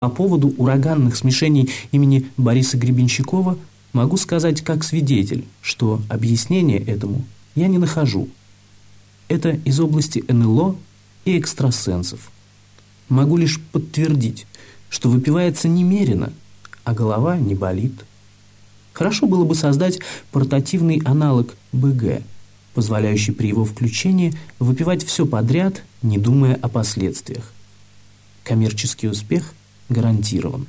По поводу ураганных смешений имени Бориса Гребенщикова могу сказать как свидетель, что объяснение этому я не нахожу. Это из области НЛО и экстрасенсов. Могу лишь подтвердить, что выпивается немерено, а голова не болит. Хорошо было бы создать портативный аналог БГ, позволяющий при его включении выпивать все подряд, не думая о последствиях. Коммерческий успех гарантирован.